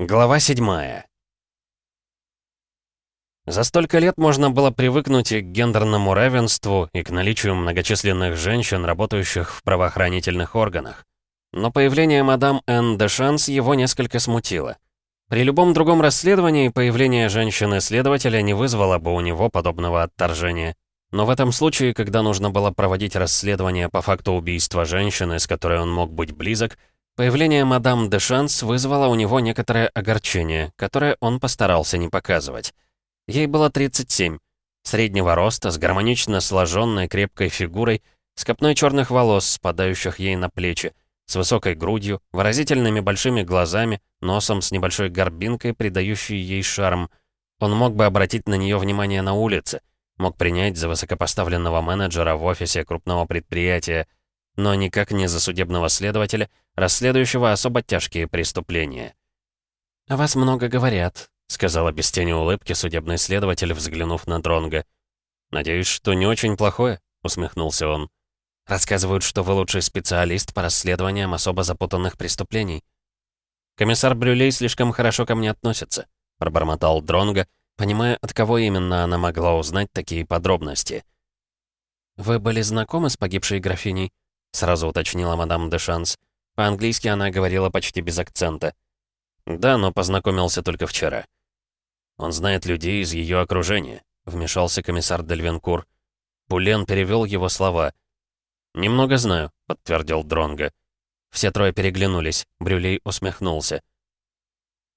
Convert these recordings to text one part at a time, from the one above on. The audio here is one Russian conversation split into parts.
Глава 7 За столько лет можно было привыкнуть и к гендерному равенству, и к наличию многочисленных женщин, работающих в правоохранительных органах. Но появление мадам Энн де Шанс его несколько смутило. При любом другом расследовании появление женщины-следователя не вызвало бы у него подобного отторжения. Но в этом случае, когда нужно было проводить расследование по факту убийства женщины, с которой он мог быть близок, Появление мадам де Шанс вызвало у него некоторое огорчение, которое он постарался не показывать. Ей было 37, среднего роста, с гармонично сложенной крепкой фигурой, с копной черных волос, спадающих ей на плечи, с высокой грудью, выразительными большими глазами, носом с небольшой горбинкой, придающей ей шарм. Он мог бы обратить на нее внимание на улице, мог принять за высокопоставленного менеджера в офисе крупного предприятия, но никак не за судебного следователя, расследующего особо тяжкие преступления. «О вас много говорят», — сказала без тени улыбки судебный следователь, взглянув на Дронга. «Надеюсь, что не очень плохое», — усмехнулся он. «Рассказывают, что вы лучший специалист по расследованиям особо запутанных преступлений». «Комиссар Брюлей слишком хорошо ко мне относится», — пробормотал Дронга, понимая, от кого именно она могла узнать такие подробности. «Вы были знакомы с погибшей графиней?» Сразу уточнила мадам де Шанс. По-английски она говорила почти без акцента. «Да, но познакомился только вчера». «Он знает людей из ее окружения», — вмешался комиссар Дельвенкур. Пулен перевел его слова. «Немного знаю», — подтвердил Дронга. Все трое переглянулись. Брюлей усмехнулся.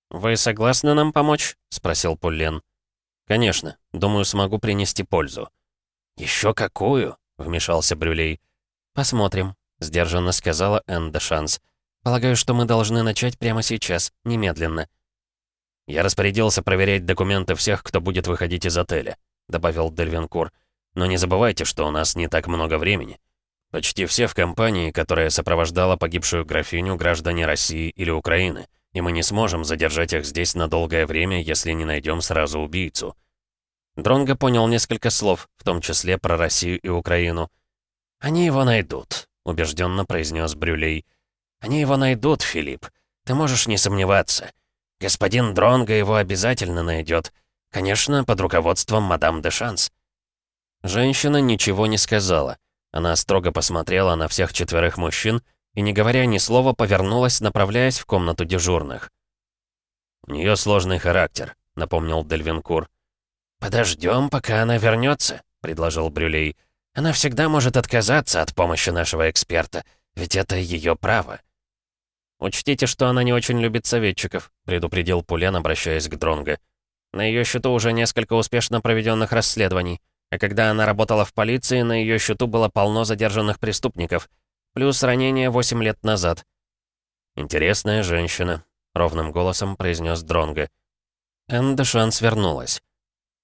«Вы согласны нам помочь?» — спросил Пулен. «Конечно. Думаю, смогу принести пользу». «Еще какую?» — вмешался Брюлей. «Посмотрим», — сдержанно сказала Энн Шанс. «Полагаю, что мы должны начать прямо сейчас, немедленно». «Я распорядился проверять документы всех, кто будет выходить из отеля», — добавил Дельвинкур. «Но не забывайте, что у нас не так много времени. Почти все в компании, которая сопровождала погибшую графиню, граждане России или Украины, и мы не сможем задержать их здесь на долгое время, если не найдем сразу убийцу». Дронго понял несколько слов, в том числе про Россию и Украину, «Они его найдут», — убежденно произнес Брюлей. «Они его найдут, Филипп. Ты можешь не сомневаться. Господин Дронго его обязательно найдет. Конечно, под руководством мадам де Шанс». Женщина ничего не сказала. Она строго посмотрела на всех четверых мужчин и, не говоря ни слова, повернулась, направляясь в комнату дежурных. «У нее сложный характер», — напомнил Дельвинкур. «Подождем, пока она вернется», — предложил Брюлей. Она всегда может отказаться от помощи нашего эксперта, ведь это ее право. «Учтите, что она не очень любит советчиков», — предупредил Пулен, обращаясь к Дронго. «На ее счету уже несколько успешно проведенных расследований, а когда она работала в полиции, на ее счету было полно задержанных преступников, плюс ранение 8 лет назад». «Интересная женщина», — ровным голосом произнес Дронго. Энн Шанс вернулась.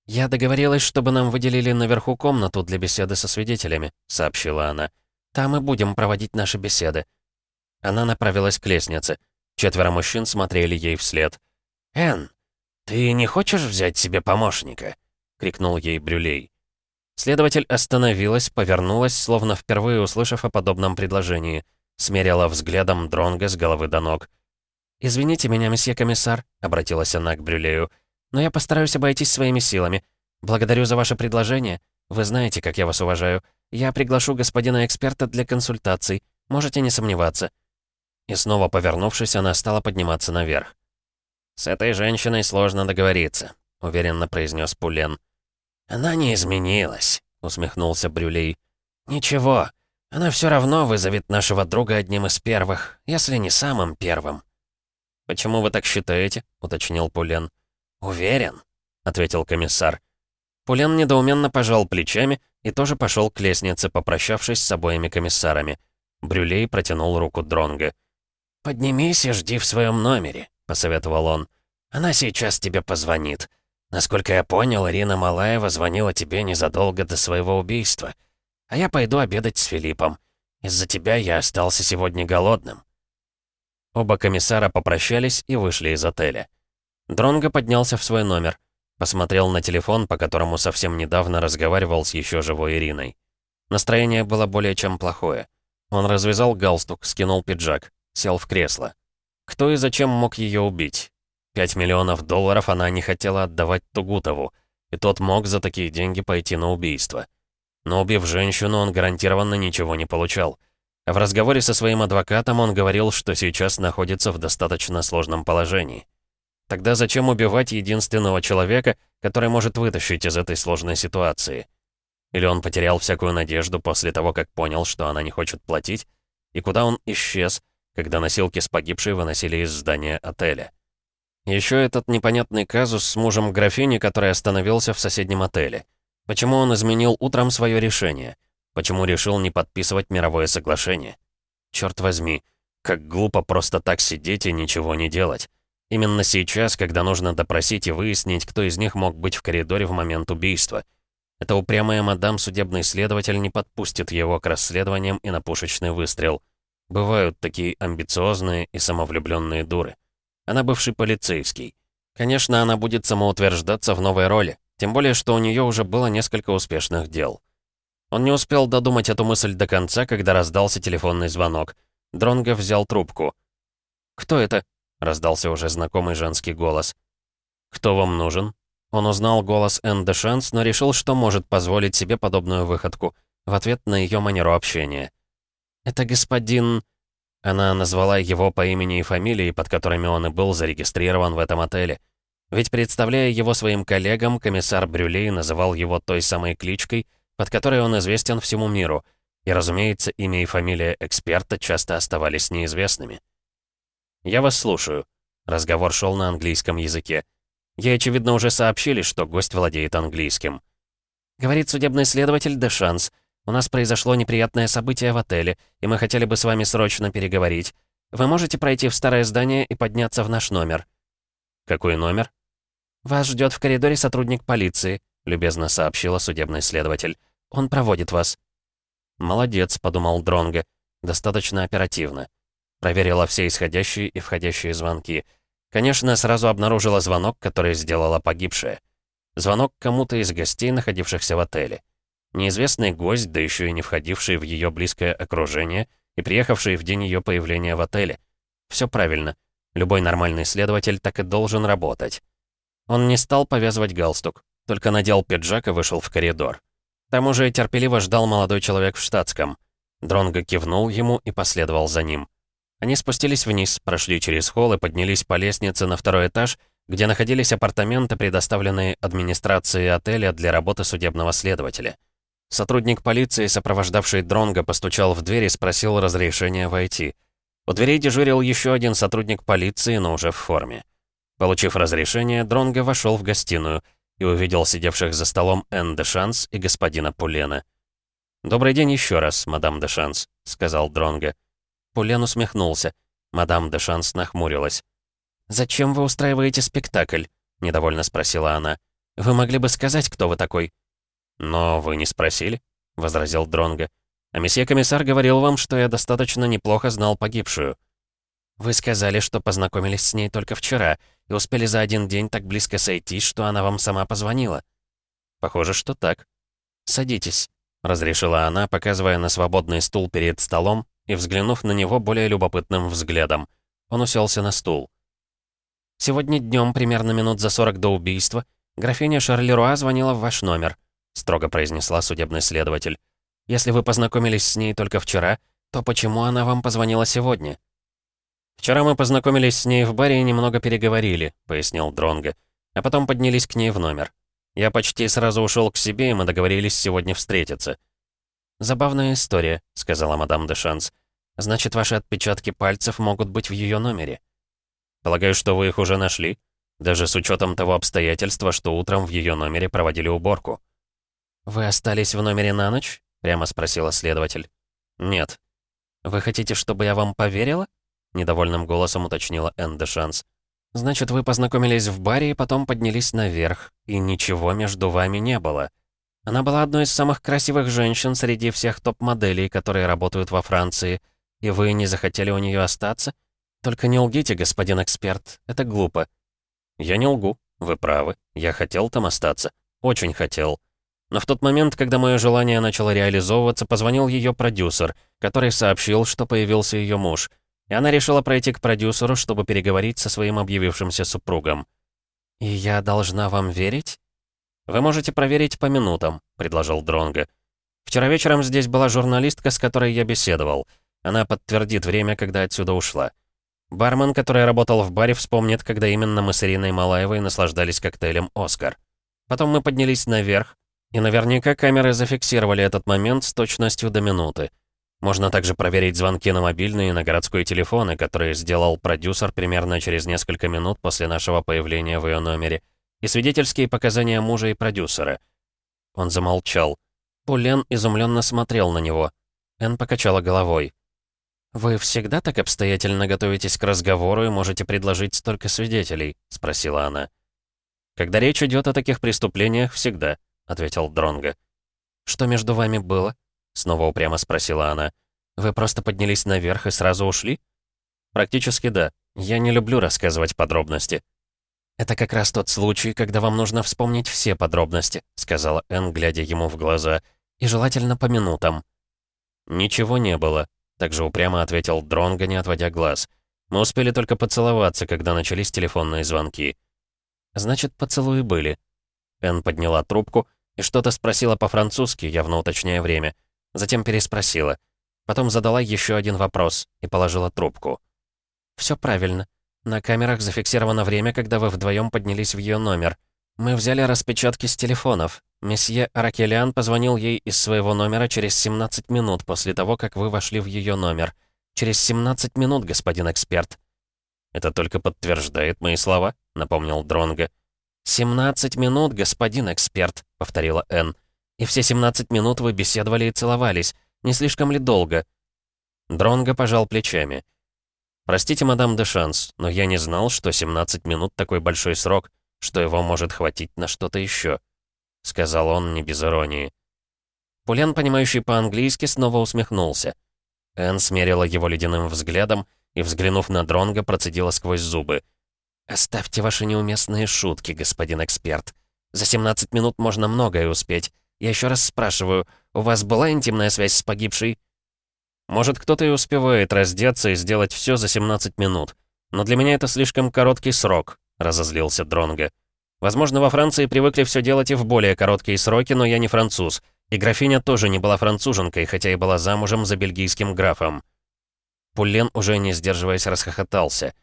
«Я договорилась, чтобы нам выделили наверху комнату для беседы со свидетелями», — сообщила она. «Там и будем проводить наши беседы». Она направилась к лестнице. Четверо мужчин смотрели ей вслед. «Энн, ты не хочешь взять себе помощника?» — крикнул ей Брюлей. Следователь остановилась, повернулась, словно впервые услышав о подобном предложении. Смерила взглядом Дронга с головы до ног. «Извините меня, месье комиссар», — обратилась она к Брюлею но я постараюсь обойтись своими силами. Благодарю за ваше предложение. Вы знаете, как я вас уважаю. Я приглашу господина эксперта для консультаций. Можете не сомневаться». И снова повернувшись, она стала подниматься наверх. «С этой женщиной сложно договориться», — уверенно произнес Пулен. «Она не изменилась», — усмехнулся Брюлей. «Ничего, она все равно вызовет нашего друга одним из первых, если не самым первым». «Почему вы так считаете?» — уточнил Пулен. «Уверен», — ответил комиссар. Пулен недоуменно пожал плечами и тоже пошел к лестнице, попрощавшись с обоими комиссарами. Брюлей протянул руку Дронга. «Поднимись и жди в своем номере», — посоветовал он. «Она сейчас тебе позвонит. Насколько я понял, Ирина Малаева звонила тебе незадолго до своего убийства. А я пойду обедать с Филиппом. Из-за тебя я остался сегодня голодным». Оба комиссара попрощались и вышли из отеля. Дронго поднялся в свой номер. Посмотрел на телефон, по которому совсем недавно разговаривал с еще живой Ириной. Настроение было более чем плохое. Он развязал галстук, скинул пиджак, сел в кресло. Кто и зачем мог ее убить? 5 миллионов долларов она не хотела отдавать Тугутову, и тот мог за такие деньги пойти на убийство. Но убив женщину, он гарантированно ничего не получал. В разговоре со своим адвокатом он говорил, что сейчас находится в достаточно сложном положении. Тогда зачем убивать единственного человека, который может вытащить из этой сложной ситуации? Или он потерял всякую надежду после того, как понял, что она не хочет платить? И куда он исчез, когда носилки с погибшей выносили из здания отеля? Еще этот непонятный казус с мужем графини, который остановился в соседнем отеле. Почему он изменил утром свое решение? Почему решил не подписывать мировое соглашение? Черт возьми, как глупо просто так сидеть и ничего не делать. Именно сейчас, когда нужно допросить и выяснить, кто из них мог быть в коридоре в момент убийства. Эта упрямая мадам судебный следователь не подпустит его к расследованиям и на пушечный выстрел. Бывают такие амбициозные и самовлюбленные дуры. Она бывший полицейский. Конечно, она будет самоутверждаться в новой роли, тем более, что у нее уже было несколько успешных дел. Он не успел додумать эту мысль до конца, когда раздался телефонный звонок. Дронго взял трубку. «Кто это?» — раздался уже знакомый женский голос. «Кто вам нужен?» Он узнал голос Энн Дешанс, но решил, что может позволить себе подобную выходку в ответ на ее манеру общения. «Это господин...» Она назвала его по имени и фамилии, под которыми он и был зарегистрирован в этом отеле. Ведь, представляя его своим коллегам, комиссар Брюлей называл его той самой кличкой, под которой он известен всему миру. И, разумеется, имя и фамилия эксперта часто оставались неизвестными. «Я вас слушаю». Разговор шел на английском языке. Ей, очевидно, уже сообщили, что гость владеет английским. Говорит судебный следователь Дешанс. У нас произошло неприятное событие в отеле, и мы хотели бы с вами срочно переговорить. Вы можете пройти в старое здание и подняться в наш номер». «Какой номер?» «Вас ждет в коридоре сотрудник полиции», — любезно сообщила судебный следователь. «Он проводит вас». «Молодец», — подумал Дронго. «Достаточно оперативно». Проверила все исходящие и входящие звонки. Конечно, сразу обнаружила звонок, который сделала погибшая. Звонок кому-то из гостей, находившихся в отеле. Неизвестный гость, да еще и не входивший в ее близкое окружение и приехавший в день ее появления в отеле. Все правильно. Любой нормальный следователь так и должен работать. Он не стал повязывать галстук, только надел пиджак и вышел в коридор. Там уже терпеливо ждал молодой человек в штатском. Дронго кивнул ему и последовал за ним. Они спустились вниз, прошли через холл и поднялись по лестнице на второй этаж, где находились апартаменты, предоставленные администрацией отеля для работы судебного следователя. Сотрудник полиции, сопровождавший Дронга, постучал в дверь и спросил разрешения войти. У дверей дежурил еще один сотрудник полиции, но уже в форме. Получив разрешение, Дронго вошел в гостиную и увидел сидевших за столом Энн де Шанс и господина Пулена. «Добрый день еще раз, мадам де Шанс», — сказал Дронго. Пулен усмехнулся. Мадам де Шанс нахмурилась. «Зачем вы устраиваете спектакль?» — недовольно спросила она. «Вы могли бы сказать, кто вы такой?» «Но вы не спросили?» — возразил Дронго. «А месье комиссар говорил вам, что я достаточно неплохо знал погибшую». «Вы сказали, что познакомились с ней только вчера и успели за один день так близко сойтись, что она вам сама позвонила». «Похоже, что так». «Садитесь», — разрешила она, показывая на свободный стул перед столом и взглянув на него более любопытным взглядом. Он уселся на стул. «Сегодня днем, примерно минут за 40 до убийства, графиня Шарлеруа звонила в ваш номер. — строго произнесла судебный следователь. «Если вы познакомились с ней только вчера, то почему она вам позвонила сегодня?» «Вчера мы познакомились с ней в баре и немного переговорили», — пояснил Дронго. «А потом поднялись к ней в номер. Я почти сразу ушел к себе, и мы договорились сегодня встретиться». «Забавная история», — сказала мадам де Шанс. «Значит, ваши отпечатки пальцев могут быть в ее номере». «Полагаю, что вы их уже нашли, даже с учетом того обстоятельства, что утром в ее номере проводили уборку». «Вы остались в номере на ночь?» — прямо спросила следователь. «Нет». «Вы хотите, чтобы я вам поверила?» — недовольным голосом уточнила Энн де Шанс. «Значит, вы познакомились в баре и потом поднялись наверх, и ничего между вами не было. Она была одной из самых красивых женщин среди всех топ-моделей, которые работают во Франции, и вы не захотели у нее остаться? Только не лгите, господин эксперт, это глупо». «Я не лгу, вы правы, я хотел там остаться, очень хотел». Но в тот момент, когда мое желание начало реализовываться, позвонил ее продюсер, который сообщил, что появился ее муж. И она решила пройти к продюсеру, чтобы переговорить со своим объявившимся супругом. «И я должна вам верить?» «Вы можете проверить по минутам», — предложил Дронго. «Вчера вечером здесь была журналистка, с которой я беседовал. Она подтвердит время, когда отсюда ушла. Бармен, который работал в баре, вспомнит, когда именно мы с Ириной Малаевой наслаждались коктейлем «Оскар». Потом мы поднялись наверх, и наверняка камеры зафиксировали этот момент с точностью до минуты. Можно также проверить звонки на мобильные и на городской телефоны, которые сделал продюсер примерно через несколько минут после нашего появления в ее номере, и свидетельские показания мужа и продюсера. Он замолчал. Пулен изумленно смотрел на него. Эн покачала головой. «Вы всегда так обстоятельно готовитесь к разговору и можете предложить столько свидетелей?» — спросила она. «Когда речь идет о таких преступлениях, всегда», — ответил Дронго. «Что между вами было?» Снова упрямо спросила она. «Вы просто поднялись наверх и сразу ушли?» «Практически да. Я не люблю рассказывать подробности». «Это как раз тот случай, когда вам нужно вспомнить все подробности», сказала Энн, глядя ему в глаза. «И желательно по минутам». «Ничего не было», также упрямо ответил Дронго, не отводя глаз. «Мы успели только поцеловаться, когда начались телефонные звонки». «Значит, поцелуи были». Энн подняла трубку и что-то спросила по-французски, явно уточняя время. Затем переспросила. Потом задала еще один вопрос и положила трубку. «Все правильно. На камерах зафиксировано время, когда вы вдвоем поднялись в ее номер. Мы взяли распечатки с телефонов. Месье Аракелян позвонил ей из своего номера через 17 минут после того, как вы вошли в ее номер. Через 17 минут, господин эксперт». «Это только подтверждает мои слова», — напомнил Дронго. «17 минут, господин эксперт», — повторила Энн. И все 17 минут вы беседовали и целовались. Не слишком ли долго?» Дронго пожал плечами. «Простите, мадам де Шанс, но я не знал, что 17 минут такой большой срок, что его может хватить на что-то еще», — сказал он не без иронии. Пулен, понимающий по-английски, снова усмехнулся. Энн смерила его ледяным взглядом и, взглянув на Дронго, процедила сквозь зубы. «Оставьте ваши неуместные шутки, господин эксперт. За 17 минут можно многое успеть. Я еще раз спрашиваю, у вас была интимная связь с погибшей? Может, кто-то и успевает раздеться и сделать все за 17 минут. Но для меня это слишком короткий срок, разозлился Дронго. Возможно, во Франции привыкли все делать и в более короткие сроки, но я не француз. И графиня тоже не была француженкой, хотя и была замужем за бельгийским графом. Пуллен, уже не сдерживаясь, расхохотался.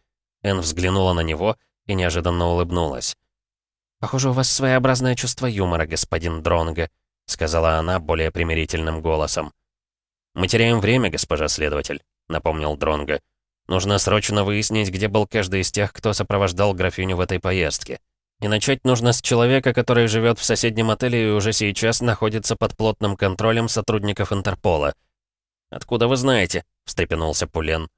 Эн взглянула на него и неожиданно улыбнулась. «Похоже, у вас своеобразное чувство юмора, господин Дронго», сказала она более примирительным голосом. «Мы теряем время, госпожа следователь», — напомнил Дронго. «Нужно срочно выяснить, где был каждый из тех, кто сопровождал графиню в этой поездке. И начать нужно с человека, который живет в соседнем отеле и уже сейчас находится под плотным контролем сотрудников Интерпола». «Откуда вы знаете?» — встрепенулся Пулен.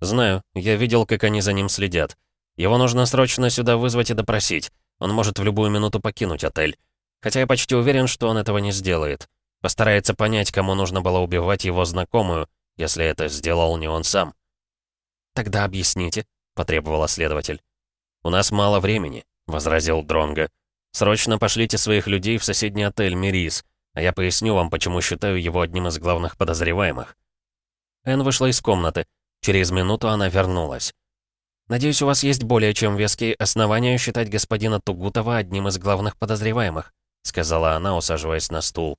«Знаю. Я видел, как они за ним следят. Его нужно срочно сюда вызвать и допросить. Он может в любую минуту покинуть отель. Хотя я почти уверен, что он этого не сделает. Постарается понять, кому нужно было убивать его знакомую, если это сделал не он сам. «Тогда объясните», — потребовала следователь. «У нас мало времени», — возразил Дронго. «Срочно пошлите своих людей в соседний отель «Мирис», а я поясню вам, почему считаю его одним из главных подозреваемых». Эн вышла из комнаты. Через минуту она вернулась. «Надеюсь, у вас есть более чем веские основания считать господина Тугутова одним из главных подозреваемых сказала она, усаживаясь на стул.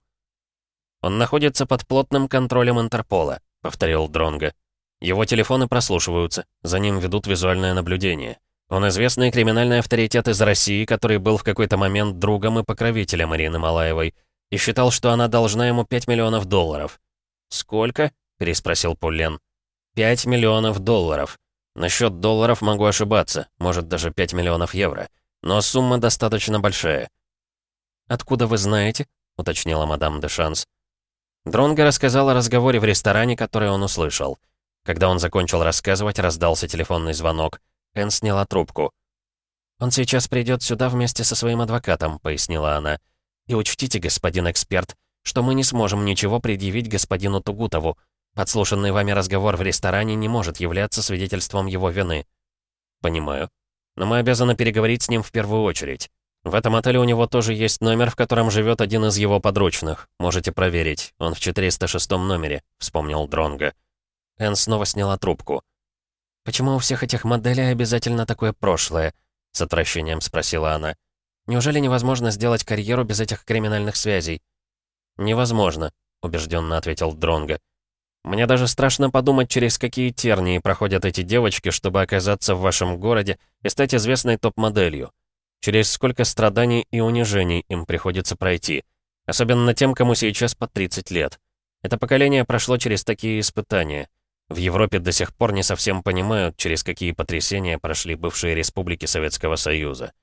«Он находится под плотным контролем Интерпола», — повторил Дронго. «Его телефоны прослушиваются, за ним ведут визуальное наблюдение. Он известный криминальный авторитет из России, который был в какой-то момент другом и покровителем Ирины Малаевой, и считал, что она должна ему 5 миллионов долларов». «Сколько?» — переспросил Пуллен. «5 миллионов долларов. Насчет долларов могу ошибаться, может, даже 5 миллионов евро. Но сумма достаточно большая. «Откуда вы знаете?» — уточнила мадам де Шанс. Дронго рассказал о разговоре в ресторане, который он услышал. Когда он закончил рассказывать, раздался телефонный звонок. Энн сняла трубку. «Он сейчас придет сюда вместе со своим адвокатом», — пояснила она. «И учтите, господин эксперт, что мы не сможем ничего предъявить господину Тугутову. Подслушанный вами разговор в ресторане не может являться свидетельством его вины». «Понимаю. Но мы обязаны переговорить с ним в первую очередь». В этом отеле у него тоже есть номер, в котором живет один из его подручных. Можете проверить. Он в 406 номере», — вспомнил Дронго. Энн снова сняла трубку. «Почему у всех этих моделей обязательно такое прошлое?» — с отвращением спросила она. «Неужели невозможно сделать карьеру без этих криминальных связей?» «Невозможно», — убежденно ответил Дронго. «Мне даже страшно подумать, через какие тернии проходят эти девочки, чтобы оказаться в вашем городе и стать известной топ-моделью. Через сколько страданий и унижений им приходится пройти. Особенно тем, кому сейчас по 30 лет. Это поколение прошло через такие испытания. В Европе до сих пор не совсем понимают, через какие потрясения прошли бывшие республики Советского Союза.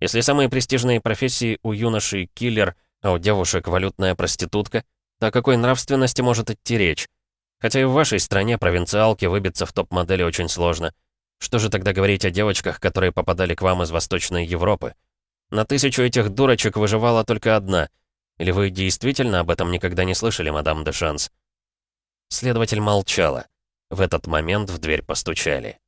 Если самые престижные профессии у юношей киллер, а у девушек валютная проститутка, то о какой нравственности может идти речь? Хотя и в вашей стране провинциалки выбиться в топ-модели очень сложно. Что же тогда говорить о девочках, которые попадали к вам из Восточной Европы? На тысячу этих дурочек выживала только одна. Или вы действительно об этом никогда не слышали, мадам де Шанс?» Следователь молчала. В этот момент в дверь постучали.